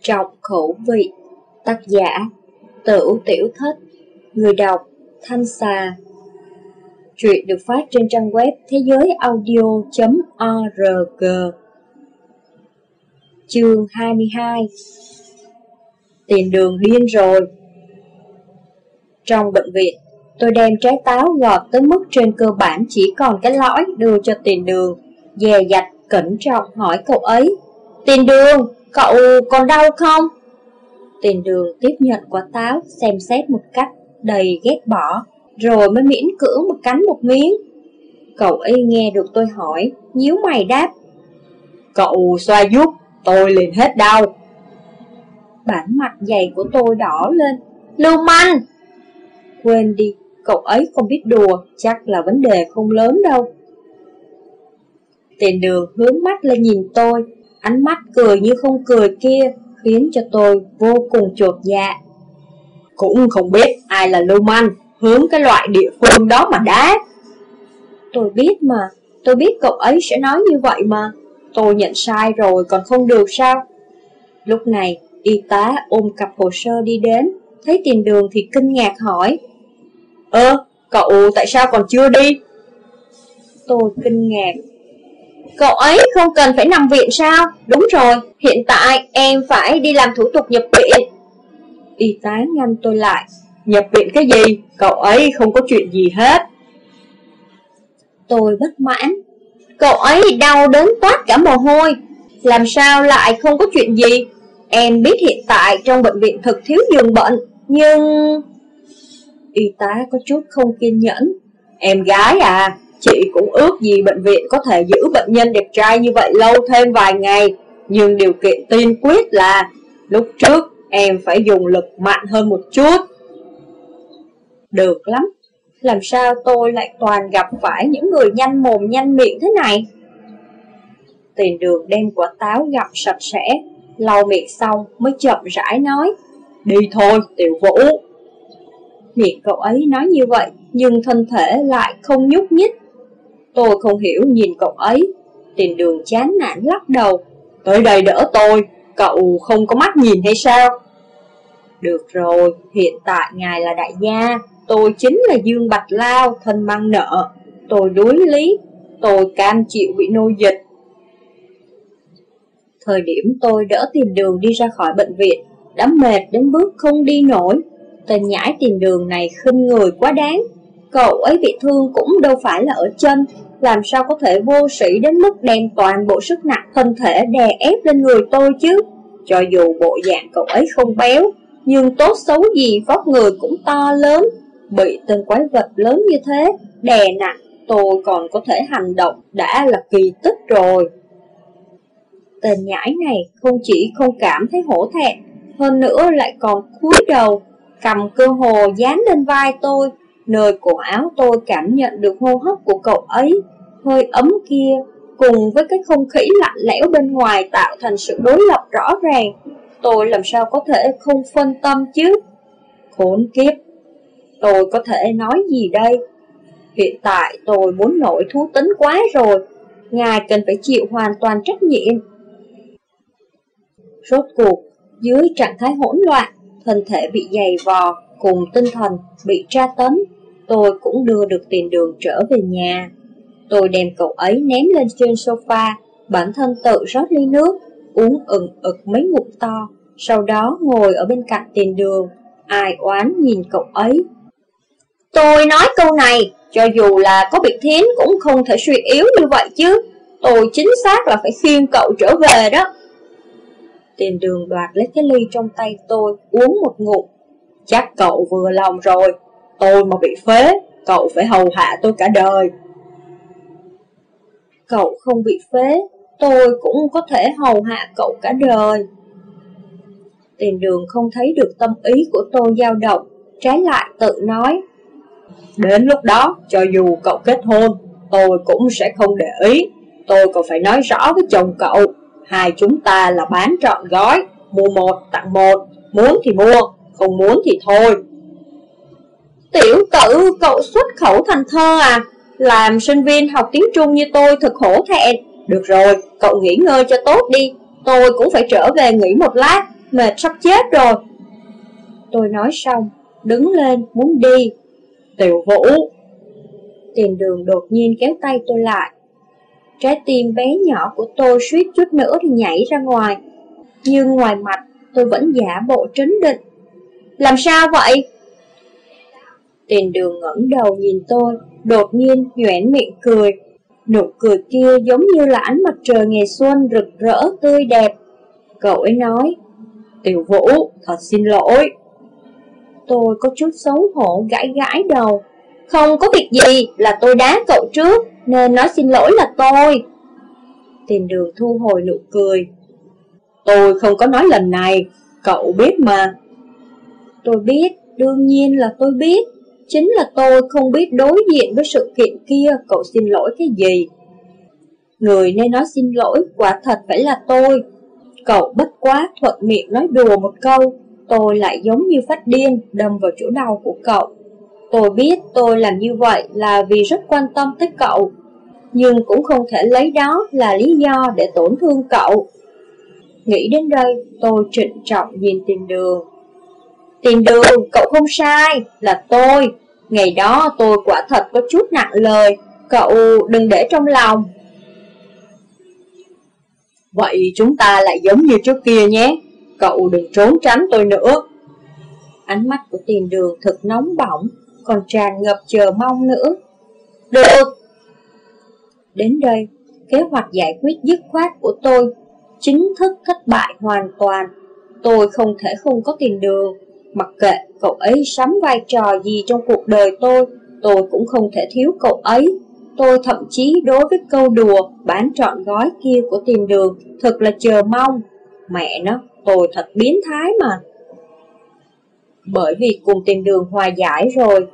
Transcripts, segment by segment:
Trọng khẩu vị. Tác giả Tửu Tiểu Thất. Người đọc Thanh Xà. Chuyện được phát trên trang web thế giới audio.org Chương 22 Tiền đường điên rồi. Trong bệnh viện, tôi đem trái táo ngọt tới mức trên cơ bản chỉ còn cái lõi đưa cho tiền đường. Dè dặt cẩn trọng hỏi cậu ấy Tiền đường, cậu còn đau không? Tiền đường tiếp nhận quả táo xem xét một cách đầy ghét bỏ Rồi mới miễn cưỡng một cắn một miếng. Cậu ấy nghe được tôi hỏi, nhíu mày đáp. Cậu xoa giúp, tôi liền hết đau. Bản mặt dày của tôi đỏ lên. Lưu manh! Quên đi, cậu ấy không biết đùa Chắc là vấn đề không lớn đâu. Tiền đường hướng mắt lên nhìn tôi Ánh mắt cười như không cười kia Khiến cho tôi vô cùng chột dạ. Cũng không biết ai là lưu manh Hướng cái loại địa phương đó mà đá. Tôi biết mà Tôi biết cậu ấy sẽ nói như vậy mà. Tôi nhận sai rồi còn không được sao? Lúc này Y tá ôm cặp hồ sơ đi đến Thấy tiền đường thì kinh ngạc hỏi. Ơ, cậu tại sao còn chưa đi? Tôi kinh ngạc. Cậu ấy không cần phải nằm viện sao? Đúng rồi, hiện tại em phải đi làm thủ tục nhập viện. Y tá ngăn tôi lại. Nhập viện cái gì? Cậu ấy không có chuyện gì hết. Tôi bất mãn. Cậu ấy đau đến toát cả mồ hôi. Làm sao lại không có chuyện gì? Em biết hiện tại trong bệnh viện thực thiếu giường bệnh Nhưng... Y tá có chút không kiên nhẫn. Em gái à? Chị cũng ước gì bệnh viện có thể giữ bệnh nhân đẹp trai như vậy lâu thêm vài ngày. Nhưng điều kiện tiên quyết là Lúc trước em phải dùng lực mạnh hơn một chút. Được lắm. Làm sao tôi lại toàn gặp phải những người nhanh mồm, nhanh miệng thế này? Tiền đường đem quả táo gặm sạch sẽ, Lau miệng xong mới chậm rãi nói, Đi thôi, tiểu vũ. Miệng cậu ấy nói như vậy, Nhưng thân thể lại không nhúc nhích. Tôi không hiểu nhìn cậu ấy. Tiền đường chán nản lắc đầu. Tới đây đỡ tôi. Cậu không có mắt nhìn hay sao? Được rồi, Hiện tại ngài là đại gia. Tôi chính là Dương Bạch Lao, Thân mang nợ. Tôi đối lý. Tôi cam chịu bị nô dịch. Thời điểm tôi đỡ tiền đường đi ra khỏi bệnh viện, Đã mệt đến bước không đi nổi. Tên nhãi tiền đường này khinh người quá đáng. Cậu ấy bị thương cũng đâu phải là ở chân. Làm sao có thể vô sĩ đến mức đem toàn bộ sức nặng thân thể đè ép lên người tôi chứ? Cho dù bộ dạng cậu ấy không béo, Nhưng tốt xấu gì vóc người cũng to lớn. Bị tên quái vật lớn như thế, Đè nặng, tôi còn có thể hành động đã là kỳ tích rồi. Tên nhãi này không chỉ không cảm thấy hổ thẹn, Hơn nữa lại còn cúi đầu, Cầm cơ hồ dán lên vai tôi. Nơi cổ áo tôi cảm nhận được hô hấp của cậu ấy Hơi ấm kia Cùng với cái không khí lạnh lẽo bên ngoài Tạo thành sự đối lập rõ ràng. Tôi làm sao có thể không phân tâm chứ? Khốn kiếp! Tôi có thể nói gì đây? Hiện tại tôi muốn nổi thú tính quá rồi Ngài cần phải chịu hoàn toàn trách nhiệm. Rốt cuộc, dưới trạng thái hỗn loạn, thân thể bị dày vò, cùng tinh thần bị tra tấn, tôi cũng đưa được tiền đường trở về nhà. Tôi đem cậu ấy ném lên trên sofa, bản thân tự rót ly nước, uống ừng ực mấy ngụm to, sau đó ngồi ở bên cạnh tiền đường, ai oán nhìn cậu ấy. Tôi nói câu này, cho dù là có bị thiến cũng không thể suy yếu như vậy chứ, tôi chính xác là phải khiêng cậu trở về đó. Tiền đường đoạt lấy cái ly trong tay tôi, uống một ngụm. Chắc cậu vừa lòng rồi, tôi mà bị phế, cậu phải hầu hạ tôi cả đời. Cậu không bị phế, tôi cũng có thể hầu hạ cậu cả đời. Tiền đường không thấy được tâm ý của tôi dao động, trái lại tự nói. Đến lúc đó, cho dù cậu kết hôn, tôi cũng sẽ không để ý. Tôi còn phải nói rõ với chồng cậu Hai chúng ta là bán trọn gói, mua một tặng một, muốn thì mua, không muốn thì thôi. Tiểu tử, cậu xuất khẩu thành thơ à? Làm sinh viên học tiếng Trung như tôi thật khổ thẹn. Được rồi, cậu nghỉ ngơi cho tốt đi, tôi cũng phải trở về nghỉ một lát. mệt sắp chết rồi. Tôi nói xong, đứng lên muốn đi. Tiểu Vũ! Tiền đường đột nhiên kéo tay tôi lại. Trái tim bé nhỏ của tôi suýt chút nữa thì nhảy ra ngoài. Nhưng ngoài mặt tôi vẫn giả bộ trấn định. Làm sao vậy? Tiền đường ngẩng đầu nhìn tôi, đột nhiên nhoẻn miệng cười. Nụ cười kia giống như là ánh mặt trời ngày xuân rực rỡ tươi đẹp. Cậu ấy nói, Tiểu Vũ, thật xin lỗi. Tôi có chút xấu hổ gãi gãi đầu. Không có việc gì, là tôi đá cậu trước, nên nói xin lỗi là tôi. Tiền đường thu hồi nụ cười. Tôi không có nói lần này, cậu biết mà. Tôi biết, đương nhiên là tôi biết. Chính là tôi không biết đối diện với sự kiện kia cậu xin lỗi cái gì. Người nên nói xin lỗi quả thật phải là tôi. Cậu bất quá thuận miệng nói đùa một câu, tôi lại giống như phát điên đâm vào chỗ đau của cậu. Tôi biết tôi làm như vậy là vì rất quan tâm tới cậu, nhưng cũng không thể lấy đó là lý do để tổn thương cậu. Nghĩ đến đây, tôi trịnh trọng nhìn tìm đường. Tiền đường, cậu không sai, là tôi. Ngày đó tôi quả thật có chút nặng lời, cậu đừng để trong lòng. Vậy chúng ta lại giống như trước kia nhé, cậu đừng trốn tránh tôi nữa. Ánh mắt của tiền đường thật nóng bỏng, còn tràn ngập chờ mong nữa. Được! Đến đây, kế hoạch giải quyết dứt khoát của tôi chính thức thất bại hoàn toàn. Tôi không thể không có tiền đường, mặc kệ cậu ấy sắm vai trò gì trong cuộc đời tôi, tôi cũng không thể thiếu cậu ấy. Tôi thậm chí đối với câu đùa bán trọn gói kia của tìm đường thật là chờ mong. Mẹ nó, tôi thật biến thái mà. Bởi vì cùng tìm đường hòa giải rồi,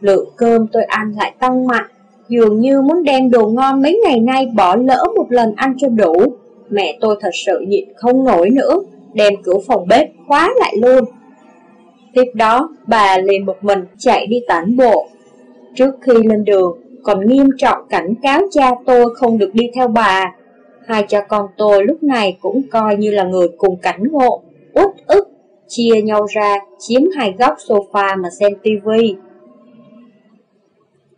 lượng cơm tôi ăn lại tăng mạnh, dường như muốn đem đồ ngon mấy ngày nay bỏ lỡ một lần ăn cho đủ. Mẹ tôi thật sự nhịn không nổi nữa, đem cửa phòng bếp khóa lại luôn. Tiếp đó, bà liền một mình chạy đi tản bộ. Trước khi lên đường, còn nghiêm trọng cảnh cáo cha tôi không được đi theo bà. Hai cha con tôi lúc này cũng coi như là người cùng cảnh ngộ, út ức, chia nhau ra, chiếm hai góc sofa mà xem tivi.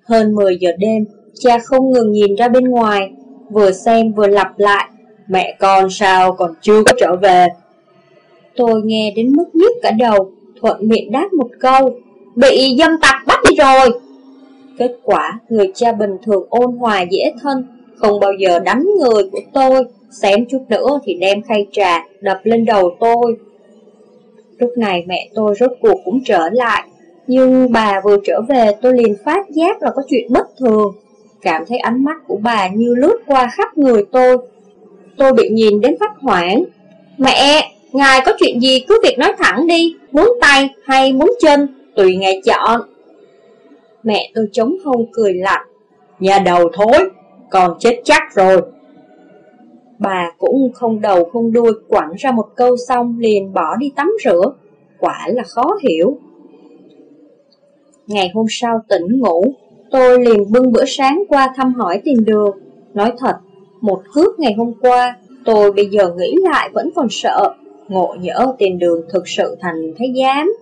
Hơn 10 giờ đêm, cha không ngừng nhìn ra bên ngoài, vừa xem vừa lặp lại, mẹ con sao còn chưa có trở về. Tôi nghe đến mức nhức cả đầu, thuận miệng đáp một câu, bị dâm tặc bắt đi rồi. Kết quả, người cha bình thường ôn hòa dễ thân, không bao giờ đánh người của tôi, xém chút nữa thì đem khay trà đập lên đầu tôi. Lúc này mẹ tôi rốt cuộc cũng trở lại, nhưng bà vừa trở về tôi liền phát giác là có chuyện bất thường. Cảm thấy ánh mắt của bà như lướt qua khắp người tôi. Tôi bị nhìn đến phát hoảng. Mẹ, ngài có chuyện gì cứ việc nói thẳng đi, muốn tay hay muốn chân, tùy ngài chọn. Mẹ tôi chống hông cười lạnh. Nhà đầu thối, còn chết chắc rồi. Bà cũng không đầu không đuôi quẳng ra một câu xong liền bỏ đi tắm rửa. Quả là khó hiểu. Ngày hôm sau tỉnh ngủ, tôi liền bưng bữa sáng qua thăm hỏi tiền đường. Nói thật, một cước ngày hôm qua, tôi bây giờ nghĩ lại vẫn còn sợ. Ngộ nhỡ tiền đường thực sự thành thái giám.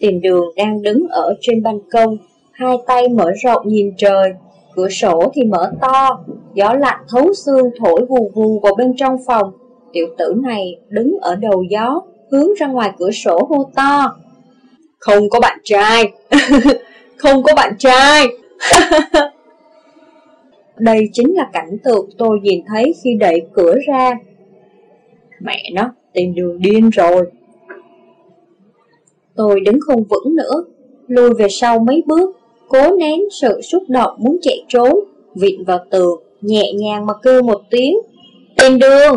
Tiền đường đang đứng ở trên ban công, hai tay mở rộng nhìn trời, cửa sổ thì mở to, gió lạnh thấu xương thổi vù vù vào bên trong phòng. Tiểu tử này đứng ở đầu gió, hướng ra ngoài cửa sổ hô to. Không có bạn trai, không có bạn trai. Đây chính là cảnh tượng tôi nhìn thấy khi đẩy cửa ra. Mẹ nó, tìm đường điên rồi. Tôi đứng không vững nữa, lùi về sau mấy bước, cố nén sự xúc động muốn chạy trốn, vịn vào tường, nhẹ nhàng mà kêu một tiếng, tìm đường.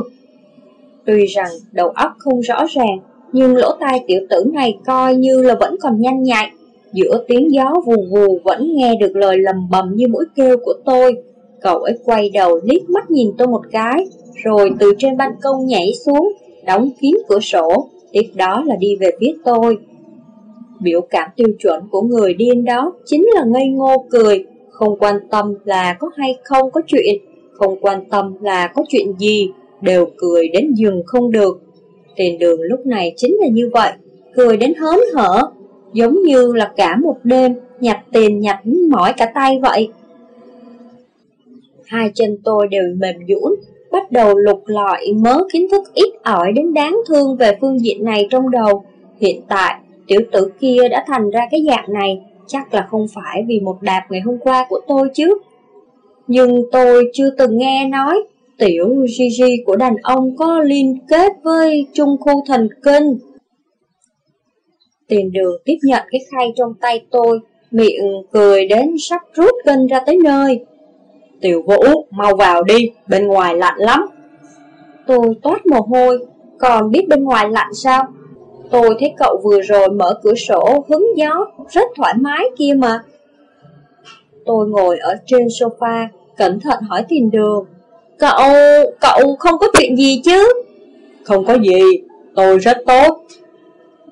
Tuy rằng đầu óc không rõ ràng, nhưng lỗ tai tiểu tử này coi như là vẫn còn nhanh nhạy. Giữa tiếng gió vù vù vẫn nghe được lời lầm bầm như mũi kêu của tôi. Cậu ấy quay đầu liếc mắt nhìn tôi một cái, rồi từ trên ban công nhảy xuống, đóng kín cửa sổ, tiếp đó là đi về phía tôi. Biểu cảm tiêu chuẩn của người điên đó chính là ngây ngô cười, không quan tâm là có hay không có chuyện, không quan tâm là có chuyện gì, đều cười đến dừng không được. Tiền đường lúc này chính là như vậy, cười đến hớn hở, giống như là cả một đêm nhặt tiền nhặt mỏi cả tay vậy. Hai chân tôi đều mềm nhũn, bắt đầu lục lọi mớ kiến thức ít ỏi đến đáng thương về phương diện này trong đầu. Hiện tại, tiểu tử kia đã thành ra cái dạng này, chắc là không phải vì một đạp ngày hôm qua của tôi chứ. Nhưng tôi chưa từng nghe nói tiểu gigi của đàn ông có liên kết với trung khu thần kinh. Tiền đường tiếp nhận cái khay trong tay tôi, miệng cười đến sắp rút kinh ra tới nơi. Tiểu Vũ, mau vào đi, bên ngoài lạnh lắm. Tôi toát mồ hôi, còn biết bên ngoài lạnh sao? Tôi thấy cậu vừa rồi mở cửa sổ hứng gió, rất thoải mái kia mà. Tôi ngồi ở trên sofa, cẩn thận hỏi tiền đường. Cậu, cậu không có chuyện gì chứ? Không có gì, tôi rất tốt.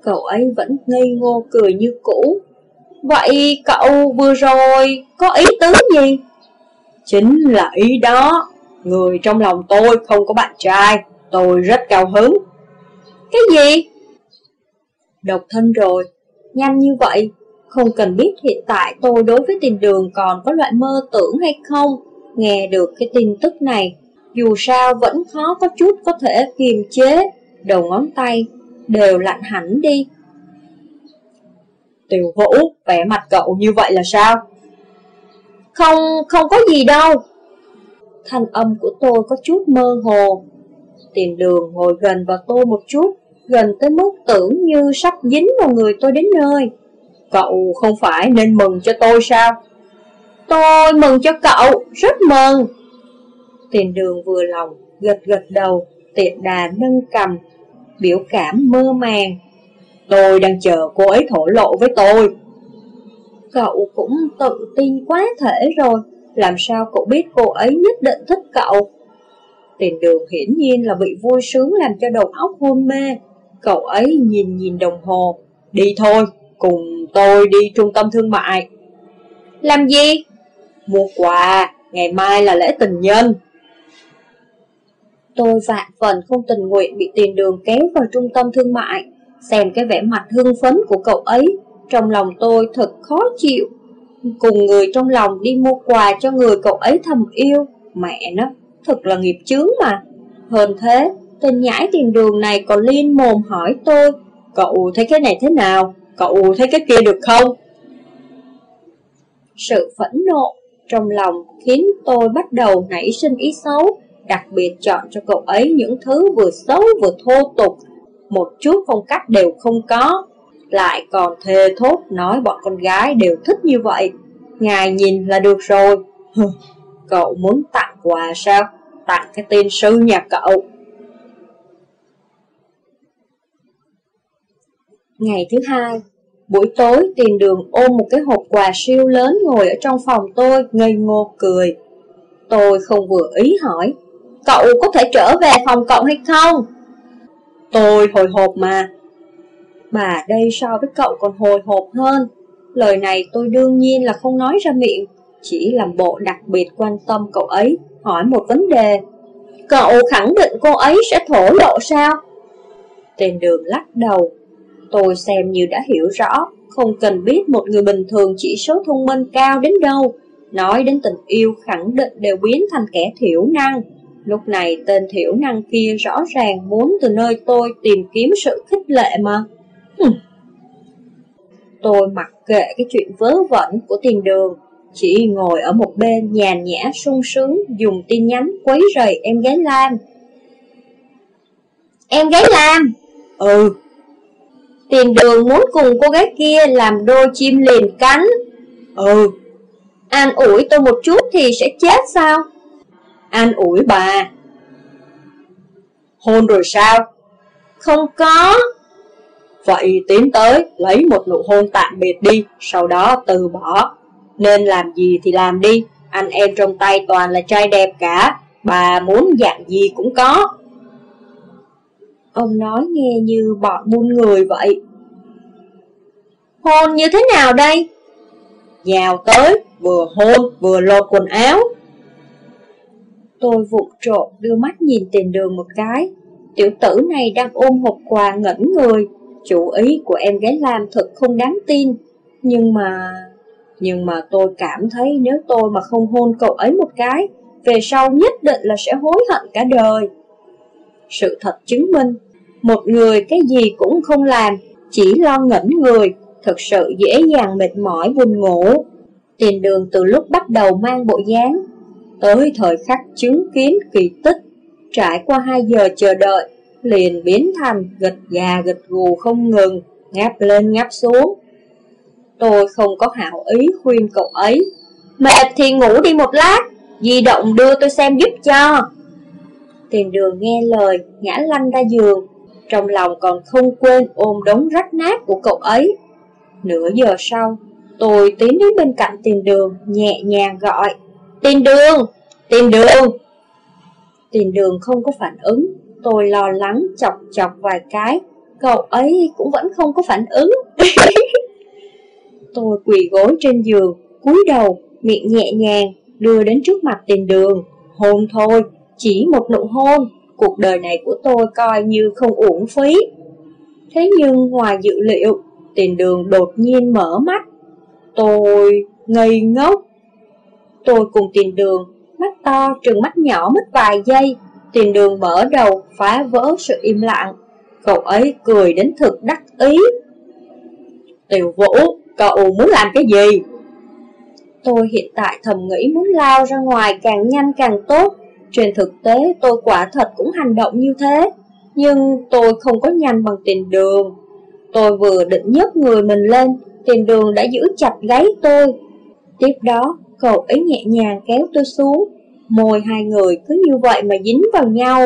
Cậu ấy vẫn ngây ngô cười như cũ. Vậy cậu vừa rồi có ý tứ gì? Chính là ý đó, người trong lòng tôi không có bạn trai, tôi rất cao hứng. Cái gì? Độc thân rồi, nhanh như vậy, không cần biết hiện tại tôi đối với tiền đường còn có loại mơ tưởng hay không. Nghe được cái tin tức này, dù sao vẫn khó có chút có thể kiềm chế, đầu ngón tay đều lạnh hẳn đi. Tiểu Vũ, vẻ mặt cậu như vậy là sao? Không, không có gì đâu. Thanh âm của tôi có chút mơ hồ. Tiền đường ngồi gần vào tôi một chút, gần tới mức tưởng như sắp dính vào người tôi đến nơi. Cậu không phải nên mừng cho tôi sao? Tôi mừng cho cậu, rất mừng. Tiền đường vừa lòng, gật gật đầu, tiện đà nâng cầm, biểu cảm mơ màng. Tôi đang chờ cô ấy thổ lộ với tôi. Cậu cũng tự tin quá thể rồi, làm sao cậu biết cô ấy nhất định thích cậu? Tiền đường hiển nhiên là bị vui sướng làm cho đầu óc hôn mê. Cậu ấy nhìn nhìn đồng hồ. Đi thôi, cùng tôi đi trung tâm thương mại. Làm gì? Mua quà, ngày mai là lễ tình nhân. Tôi vạn phần không tình nguyện bị tiền đường kéo vào trung tâm thương mại. Xem cái vẻ mặt hưng phấn của cậu ấy, trong lòng tôi thật khó chịu. Cùng người trong lòng đi mua quà cho người cậu ấy thầm yêu, mẹ nó, thật là nghiệp chướng mà. Hơn thế, tên nhãi tiền đường này còn liên mồm hỏi tôi, cậu thấy cái này thế nào? Cậu thấy cái kia được không? Sự phẫn nộ trong lòng khiến tôi bắt đầu nảy sinh ý xấu, đặc biệt chọn cho cậu ấy những thứ vừa xấu vừa thô tục, một chút phong cách đều không có, lại còn thề thốt nói bọn con gái đều thích như vậy. Ngài nhìn là được rồi. cậu muốn tặng quà sao? Tặng cái tên sư nhà cậu. Ngày thứ hai, buổi tối tiền đường ôm một cái hộp quà siêu lớn ngồi ở trong phòng tôi, ngây ngô cười. Tôi không vừa ý hỏi, cậu có thể trở về phòng cậu hay không? Tôi hồi hộp mà mà đây so với cậu còn hồi hộp hơn. Lời này tôi đương nhiên là không nói ra miệng, chỉ làm bộ đặc biệt quan tâm cậu ấy, hỏi một vấn đề. Cậu khẳng định cô ấy sẽ thổ lộ sao? Tên đường lắc đầu. Tôi xem như đã hiểu rõ, không cần biết một người bình thường chỉ số thông minh cao đến đâu. Nói đến tình yêu khẳng định đều biến thành kẻ thiểu năng. Lúc này tên thiểu năng kia rõ ràng muốn từ nơi tôi tìm kiếm sự khích lệ mà. Tôi mặc kệ cái chuyện vớ vẩn của tiền đường, chỉ ngồi ở một bên nhàn nhã sung sướng dùng tin nhắn quấy rầy em gái Lam. Em gái Lam? Ừ. Tiền đường muốn cùng cô gái kia làm đôi chim liền cánh. Ừ. An ủi tôi một chút thì sẽ chết sao? An ủi bà. Hôn rồi sao? Không có. Vậy tiến tới, lấy một nụ hôn tạm biệt đi, sau đó từ bỏ. Nên làm gì thì làm đi, anh em trong tay toàn là trai đẹp cả, bà muốn dạng gì cũng có. Ông nói nghe như bọn buôn người vậy. Hôn như thế nào đây? Nhào tới, vừa hôn, vừa lột quần áo. Tôi vụng trộn đưa mắt nhìn tiền đường một cái. Tiểu tử này đang ôm hộp quà ngẩn người Chủ ý của em gái Lam thật không đáng tin. Nhưng mà... Nhưng mà tôi cảm thấy nếu tôi mà không hôn cậu ấy một cái, Về sau nhất định là sẽ hối hận cả đời. Sự thật chứng minh, Một người cái gì cũng không làm, Chỉ lo ngẩn người, thật sự dễ dàng mệt mỏi buồn ngủ. Tiền đường từ lúc bắt đầu mang bộ dáng, Tới thời khắc chứng kiến kỳ tích, Trải qua 2 giờ chờ đợi Liền biến thành gật gà gật gù không ngừng Ngáp lên ngáp xuống. Tôi không có hảo ý khuyên cậu ấy. Mệt thì ngủ đi một lát Di động đưa tôi xem giúp cho. Tiền đường nghe lời Ngã lăn ra giường. Trong lòng còn không quên ôm đống rách nát của cậu ấy. Nửa giờ sau Tôi tiến đến bên cạnh tiền đường Nhẹ nhàng gọi. Tiền đường, tiền đường. Tiền đường không có phản ứng. Tôi lo lắng chọc chọc vài cái. Cậu ấy cũng vẫn không có phản ứng. Tôi quỳ gối trên giường cúi đầu, miệng nhẹ nhàng Đưa đến trước mặt tiền đường. Hôn thôi, chỉ một nụ hôn. Cuộc đời này của tôi coi như không uổng phí. Thế nhưng ngoài dự liệu Tiền đường đột nhiên mở mắt. Tôi ngây ngốc. Tôi cùng tiền đường Mắt to trừng mắt nhỏ mất vài giây. Tiền đường mở đầu phá vỡ sự im lặng. Cậu ấy cười đến thực đắc ý. Tiểu vũ, cậu muốn làm cái gì? Tôi hiện tại thầm nghĩ muốn lao ra ngoài càng nhanh càng tốt. Trên thực tế tôi quả thật cũng hành động như thế. Nhưng tôi không có nhanh bằng tiền đường. Tôi vừa định nhấc người mình lên Tiền đường đã giữ chặt gáy tôi. Tiếp đó cậu ấy nhẹ nhàng kéo tôi xuống. Môi hai người cứ như vậy mà dính vào nhau.